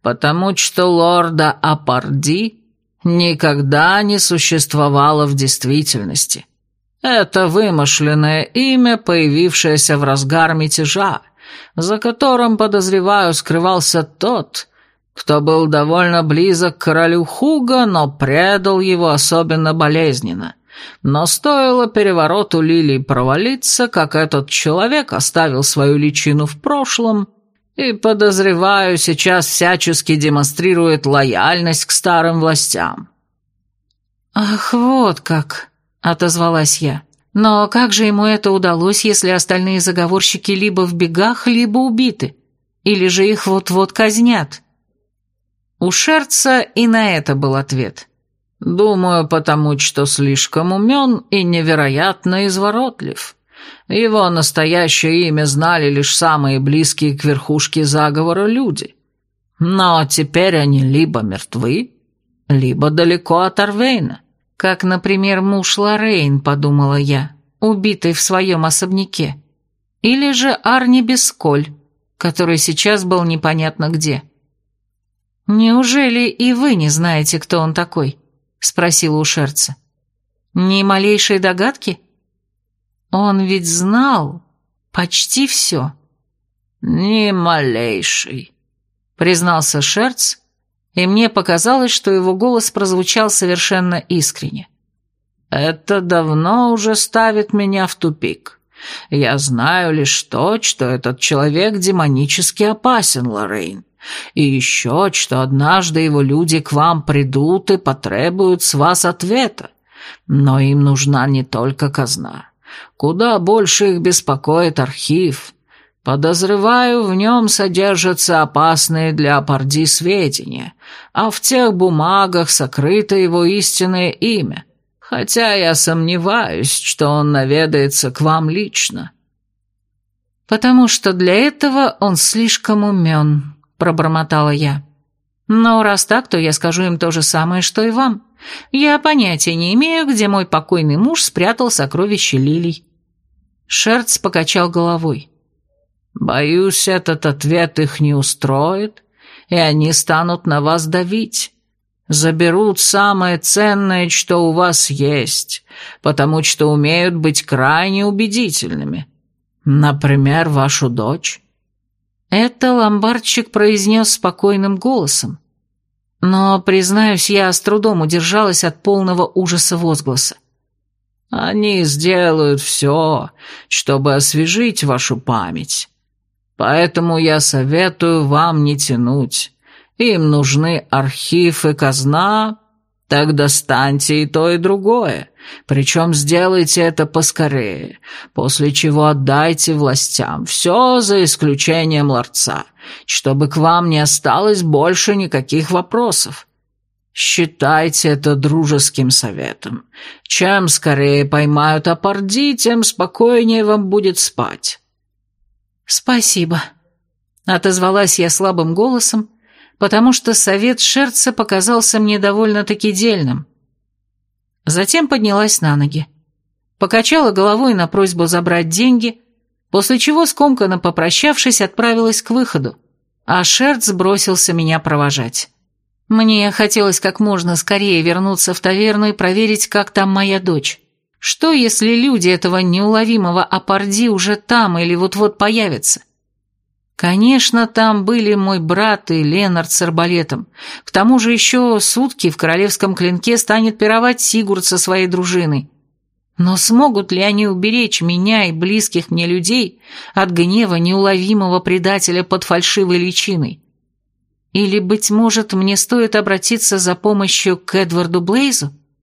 потому что лорда Апарди никогда не существовало в действительности. Это вымышленное имя, появившееся в разгар мятежа, за которым, подозреваю, скрывался тот, кто был довольно близок к королю Хуга, но предал его особенно болезненно. Но стоило перевороту Лилии провалиться, как этот человек оставил свою личину в прошлом и, подозреваю, сейчас всячески демонстрирует лояльность к старым властям. «Ах, вот как!» — отозвалась я. Но как же ему это удалось, если остальные заговорщики либо в бегах, либо убиты? Или же их вот-вот казнят? У Шерца и на это был ответ. «Думаю, потому что слишком умен и невероятно изворотлив. Его настоящее имя знали лишь самые близкие к верхушке заговора люди. Но теперь они либо мертвы, либо далеко от Арвейна. Как, например, муж Лоррейн, подумала я, убитый в своем особняке. Или же Арни Бесколь, который сейчас был непонятно где. «Неужели и вы не знаете, кто он такой?» — спросила у Шерца. «Ни малейшей догадки?» «Он ведь знал почти все». «Ни малейшей», — признался Шерц, и мне показалось, что его голос прозвучал совершенно искренне. «Это давно уже ставит меня в тупик. Я знаю лишь то, что этот человек демонически опасен, Лоррейн. И еще, что однажды его люди к вам придут и потребуют с вас ответа. Но им нужна не только казна. Куда больше их беспокоит архив. Подозреваю, в нем содержатся опасные для Апарди сведения, а в тех бумагах сокрыто его истинное имя, хотя я сомневаюсь, что он наведается к вам лично». «Потому что для этого он слишком умен», — пробормотала я. «Но раз так, то я скажу им то же самое, что и вам. Я понятия не имею, где мой покойный муж спрятал сокровища лилий». Шерц покачал головой. Боюсь, этот ответ их не устроит, и они станут на вас давить. Заберут самое ценное, что у вас есть, потому что умеют быть крайне убедительными. Например, вашу дочь». Это ломбардчик произнес спокойным голосом. Но, признаюсь, я с трудом удержалась от полного ужаса возгласа. «Они сделают все, чтобы освежить вашу память». Поэтому я советую вам не тянуть. Им нужны архив и казна, так достаньте и то, и другое. Причем сделайте это поскорее, после чего отдайте властям, все за исключением ларца, чтобы к вам не осталось больше никаких вопросов. Считайте это дружеским советом. Чем скорее поймают апарди, тем спокойнее вам будет спать. «Спасибо», — отозвалась я слабым голосом, потому что совет Шерца показался мне довольно-таки дельным. Затем поднялась на ноги, покачала головой на просьбу забрать деньги, после чего, скомканно попрощавшись, отправилась к выходу, а Шерц бросился меня провожать. Мне хотелось как можно скорее вернуться в таверну и проверить, как там моя дочь. Что, если люди этого неуловимого Апарди уже там или вот-вот появятся? Конечно, там были мой брат и Ленард с арбалетом. К тому же еще сутки в королевском клинке станет пировать Сигурд со своей дружиной. Но смогут ли они уберечь меня и близких мне людей от гнева неуловимого предателя под фальшивой личиной? Или, быть может, мне стоит обратиться за помощью к Эдварду Блейзу?